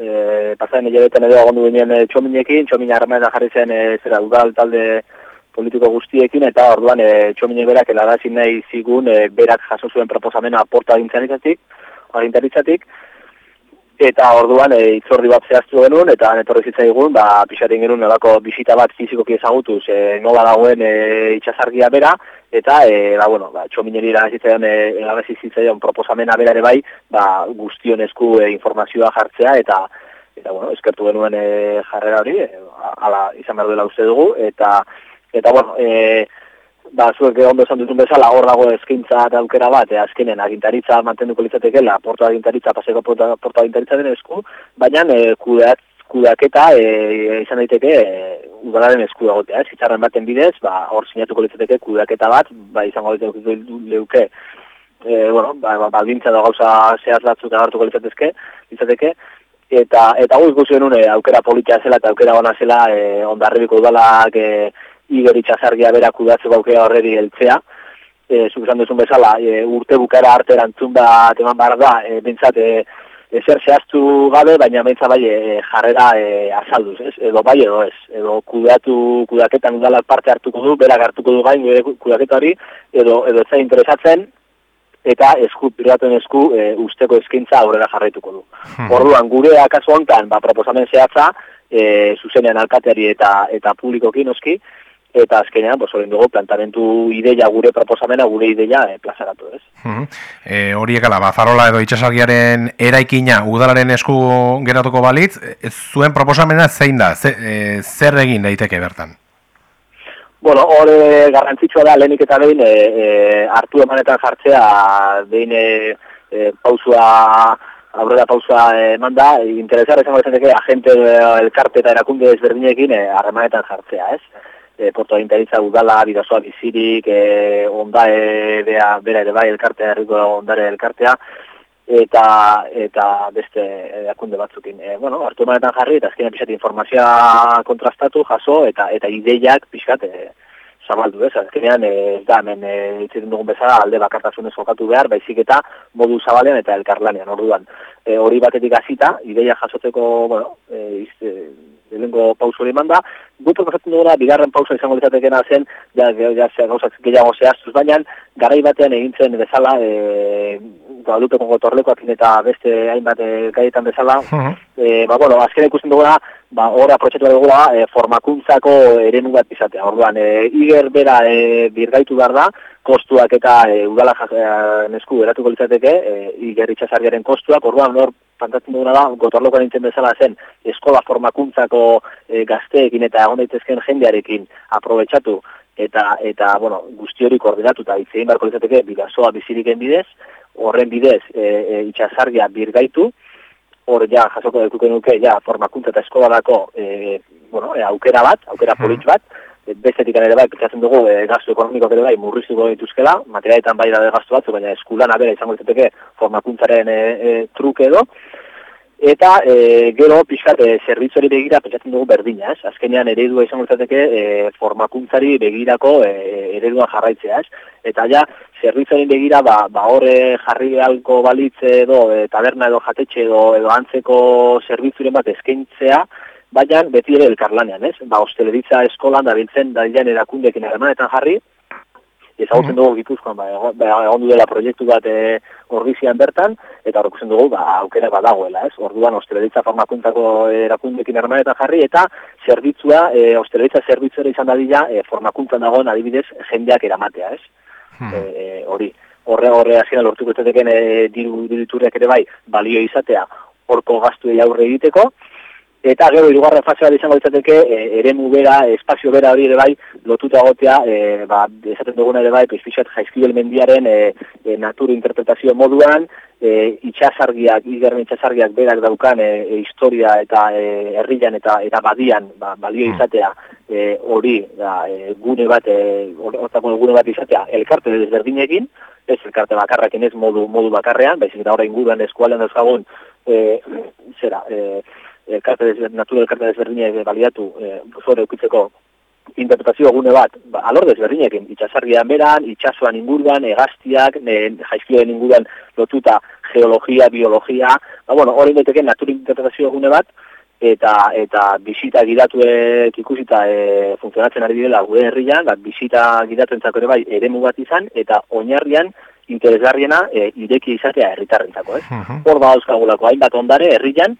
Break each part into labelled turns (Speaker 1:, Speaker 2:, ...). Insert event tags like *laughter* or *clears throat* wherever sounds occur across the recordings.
Speaker 1: e, pasaren hilabetan edo agondu ginen e, txominekin, txomine armaetan jarri zen e, zera udal talde politiko guztiekin, eta orduan e, txomine berak elarazin nahi zigun e, berak jaso zuen proposamena aporta agintzaritzatik, agintaritzatik, eta orduan e, itzordi bat zehaztu genuen, eta netorri zitzaigun, ba, pixaten genuen nolako bisita bat fizikoki ezagutuz, e, nola dagoen e, itxasargia bera, eta, e, ba, bueno, ba, txomineri erazitzaion, e, zitzaion proposamena bera ere bai, ba, guztion esku e, informazioa jartzea, eta, eta bueno, eskertu genuen e, jarrera hori, e, ala izan behar duela uste dugu, eta, eta, bueno, e, ba, zuek ondo esan dutun bezala, hor dago eskintza eta aukera bat, e, azkenen agintaritza mantenduko litzatekela, porto agintaritza, paseko porto, porto agintaritza den esku, baina e, kudeat, kudeaketa e, izan daiteke e, udalaren esku dagotea, ez? Itzarren baten bidez, ba, hor sinatuko litzateke kudeaketa bat, ba, izango daiteke leuke, e, bueno, ba, ba, baldintza da gauza zehaz batzuk agartuko litzatezke, litzateke, eta eta gu ikusi genuen aukera politia zela eta aukera ona zela e, ondarribiko udalak e, Igor Itxasargia berak kudatzeko aukera horreri heltzea. E, Zuk esan duzun bezala, e, urte bukara arte erantzun bat eman behar da, e, bintzat, e, ezer zehaztu gabe, baina bintza bai e, jarrera e, azalduz, ez? edo bai edo ez, edo kudeatu, kudaketan udalak parte hartuko du, berak hartuko du gain kudaketari, edo, edo ez interesatzen, eta esku, piratuen esku e, usteko eskintza aurrera jarraituko du. Hmm. Orduan, gure akaso hontan, ba, proposamen zehatza, e, zuzenean alkateari eta eta publikoki noski, eta azkenean, pues, dugu, plantamentu ideia gure proposamena, gure ideia e, plazaratu, ez?
Speaker 2: Mm -hmm. horiek ala, bazarola edo itxasagiaren eraikina udalaren esku geratuko balitz, ez zuen proposamena zein da, ze, e, zer egin daiteke bertan?
Speaker 1: Bueno, hor garrantzitsua da, lehenik eta behin, e, e, hartu emanetan jartzea, behin e, e, pausua, aurrera pausa eman da, interesar dezateke, agente elkarte eta erakunde ezberdinekin harremanetan jartzea, ez? E, porto agintaritza udala, bidazoa bizirik, e, onda e, bea, bera ere bai elkartea, herriko ondare elkartea, eta eta beste erakunde batzukin. E, bueno, hartu emanetan jarri, eta azkenean pixat informazioa kontrastatu, jaso, eta eta ideiak pixat e, zabaldu, ez? Azkenean, e, da, hemen e, dugun bezala, alde bakartasunez jokatu behar, baizik eta modu zabalean eta elkarlanean, orduan. E, hori batetik hasita, ideia jasotzeko, bueno, e, izte, lehenko pauso hori manda, gu proposatzen duguna, bigarren pauso izango litzatekena zen, ja, ja, ja gauzak gehiago zehaztuz, baina garai batean egintzen bezala, e, Guadalupe gotorlekoak eta beste hainbat e, gaietan bezala, uh e, ba, bueno, azken ikusten duguna, ba, hor aprotxetu dugula, e, formakuntzako erenu bat izatea. Orduan, e, iger bera e, birgaitu behar da, kostuak eta e, udala nesku eratuko litzateke, e, iger itxasarriaren kostuak, orduan, hor fantatzen duguna da, gotorloko nintzen bezala zen, eskola formakuntzako e, gazteekin eta egon daitezken jendearekin aprobetsatu, eta, eta bueno, guzti hori koordinatu eta itzein barko izateke bidazoa biziriken bidez, horren bidez e, e, itxasargia birgaitu, hor ja jasoko dekuken nuke ja formakuntza eta eskola dako e, bueno, e, aukera bat, aukera politx bat, e, bestetik ere bai, pentsatzen dugu e, gastu ekonomiko ere bai murriztuko dituzkela, materialetan bai da gastu batzu, baina eskulan abera izango dituzteke formakuntzaren e, e, truke edo, eta e, gero pixkat e, zerbitzuari begira pentsatzen dugu berdina, ez? Azkenean eredua izango dituzteke e, formakuntzari begirako e, eredua jarraitzea, ez? Eta ja, zerbitzuari begira, ba, ba horre jarri alko balitze edo, e, taberna edo jatetxe edo, edo antzeko zerbitzuren bat eskaintzea, baina beti ere elkarlanean, ez? Ba, hosteleritza eskolan da biltzen da dian erakundekin eramanetan jarri, ezagutzen dugu gipuzkoan, ba, egon, ba, egon dela proiektu bat e, bertan, eta horrekusen dugu, ba, aukera badagoela, ez? Orduan, hosteleritza formakuntako erakundekin eramanetan jarri, eta zerbitzua, e, hosteleritza zerbitzua izan dadila, e, formakuntzan dagoen adibidez, jendeak eramatea, ez? Hmm. E, hori, horre, horre, azien lortuko ezateken e, diru, ere bai, balio izatea, horko gaztu aurre egiteko, Eta gero hirugarren fase bat izango litzateke e, eremu bera, espazio bera hori ere bai lotuta egotea, e, ba, esaten duguna ere bai, pizpixat jaizkibel mendiaren e, e, natur interpretazio moduan, e, itxasargiak, igerren itxasargiak berak daukan e, e, historia eta e, herrian eta eta badian ba, balio hmm. izatea e, hori da, e, gune bat, e, gune bat izatea elkarte desberdinekin, ez elkarte bakarrakin ez modu, modu bakarrean, baizik eta horrein inguruan eskualen dauzkagun, e, zera, e, elkarte desberdin, natura elkarte desberdinak baliatu e, zore eukitzeko interpretazio gune bat, ba, alor desberdinekin, itxasargian beran, itxasuan inguruan, egaztiak, ne, jaizkioen inguruan lotuta geologia, biologia, ba, bueno, hori daiteke interpretazio gune bat, eta eta bisita gidatuek ikusita e, funtzionatzen ari direla gure herrian, bat bisita gidatuentzako ere bai eremu bat izan eta oinarrian interesgarriena e, ireki izatea herritarrentzako, ez? Hor ba hainbat ondare herrian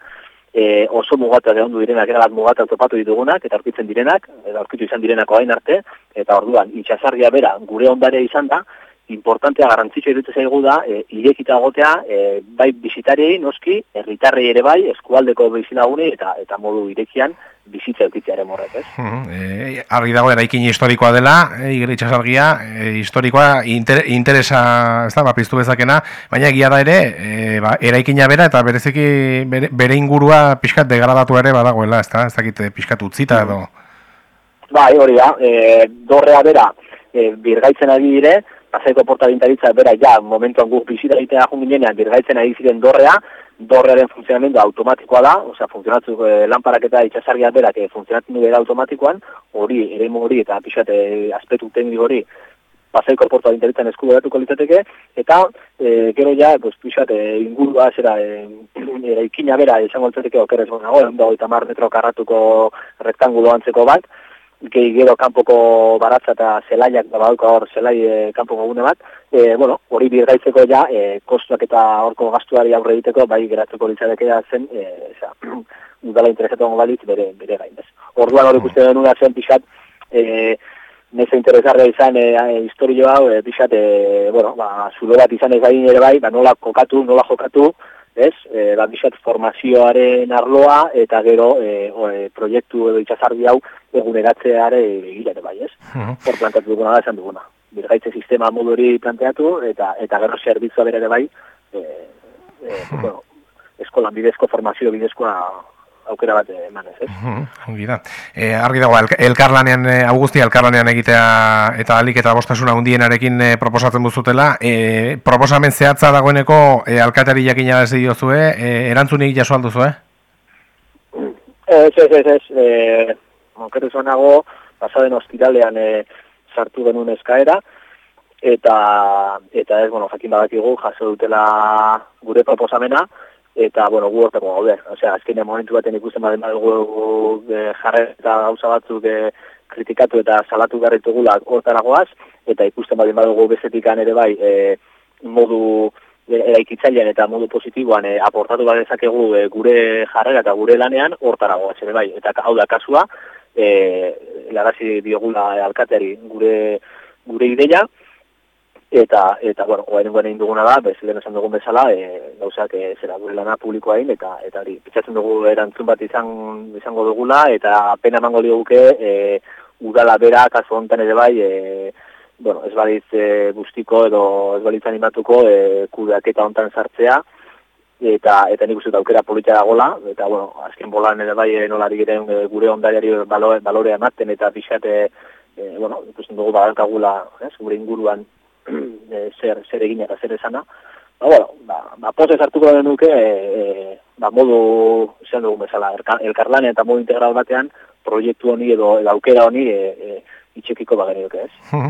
Speaker 1: e, oso mugata de ondu direnak, era bat mugata topatu ditugunak eta aurkitzen direnak, eta aurkitu izan direnako hain arte eta orduan itxasarria bera gure ondare izan da, importantea garrantzitsua iruditzen zaigu da e, irekita egotea e, bai bisitariei noski herritarrei ere bai eskualdeko bizilagune eta eta modu irekian bizitza eukitzearen horrek, ez?
Speaker 2: E, argi dago eraikin historikoa dela, e, igere e, historikoa inter, interesa, ez da, ba, piztu bezakena, baina egia da ere, e, ba, eraikina bera eta bereziki bere, bere ingurua pixkat degradatu ere badagoela, ez da, ez dakit pixkat utzita edo?
Speaker 1: Bai, hori da, e, dorrea bera, e, birgaitzen ari dire, pasaiko porta bintaritza bera ja momentuan guk bizita egitea junginean birgaitzen ari ziren dorrea, dorrearen funtzionamendu automatikoa da, osea, funtzionatzu e, eh, lanparak eta itxasarriak berak e, funtzionatzen du automatikoan, hori, ere hori eta pixate aspektu teknik hori pasaiko porta bintaritzen esku beratuko litzateke, eta e, gero ja, pues, pixate ingurua zera *clears throat* e, ikina bera izango litzateke okerez gonago, dago eta mar metro karratuko rektangulo antzeko bat, gehi gero kanpoko baratza eta zelaiak da badauka hor zelai e, kanpoko gune bat, e, bueno, hori birgaitzeko ja, e, kostuak eta horko gastuari aurre egiteko, bai geratzeko litzadekea zen, e, eza, *clears throat* udala interesatu gongo balitz bere, bere gain, bez. Orduan hori ikusten denuna zen pixat, e, neze interesarra izan e, e, historio hau, e, pixat, e, bueno, ba, zulo bat izan ez ere bai, ba, nola kokatu, nola jokatu, ez? E, ba, formazioaren arloa eta gero e, o, e, proiektu edo itxasardi hau eguneratzeare egilare bai, ez? Uh Hor plantatu duguna da esan duguna. Birgaitze sistema modu hori planteatu eta eta gero zerbitzua bere bai, e, e, bueno, eskolan bidezko formazio bidezkoa aukera bat eman ez, ez?
Speaker 2: Ongi da. E, argi dago, elkarlanean, e, augustia elkarlanean egitea eta alik eta bostasuna hundienarekin e, proposatzen buzutela, e, proposamen zehatza dagoeneko e, alkateri jakina ez diozue, e, erantzunik jaso alduzue?
Speaker 1: Ez, ez, ez, ez. E, Onkeru zonago, pasaden hospitalean e, sartu genuen eskaera, eta eta ez, bueno, jakin badakigu, jaso dutela gure proposamena, eta bueno, gu hortako gaude. Osea, azkenean momentu baten ikusten baden badugu e, jarre eta gauza batzuk e, kritikatu eta salatu garritugula hortaragoaz, eta ikusten baden badugu bezetikan ere bai e, modu e, eraikitzailean eta modu positiboan e, aportatu bat dezakegu e, gure jarrera eta gure lanean hortaragoaz ere bai. Eta hau da kasua, e, lagazi diogula alkateari gure gure ideia, eta eta bueno, orain egin duguna da, bez lehen esan dugun bezala, e, gauzak e, zera gure lana publikoain eta eta hori pitzatzen dugu erantzun bat izan izango dugula eta pena emango diguke e, udala bera kasu hontan ere bai, e, bueno, ez balitz e, guztiko edo ez balitz animatuko e, kudeaketa hontan sartzea eta eta nik uste aukera politia dagola eta bueno, azken bolan ere bai e, nolari giren e, gure ondariari balore, balorea ematen eta pixate e, bueno, ikusten dugu badalkagula, ez, gure inguruan e, zer, zer egin eta zer esana. Ba, bueno, ba, ba pose zartuko da nuke, e, ba, modu, zen dugu bezala, elkarlanean eta modu integral batean, proiektu honi edo, edo aukera honi e, e, itxekiko bagenik ez. *laughs*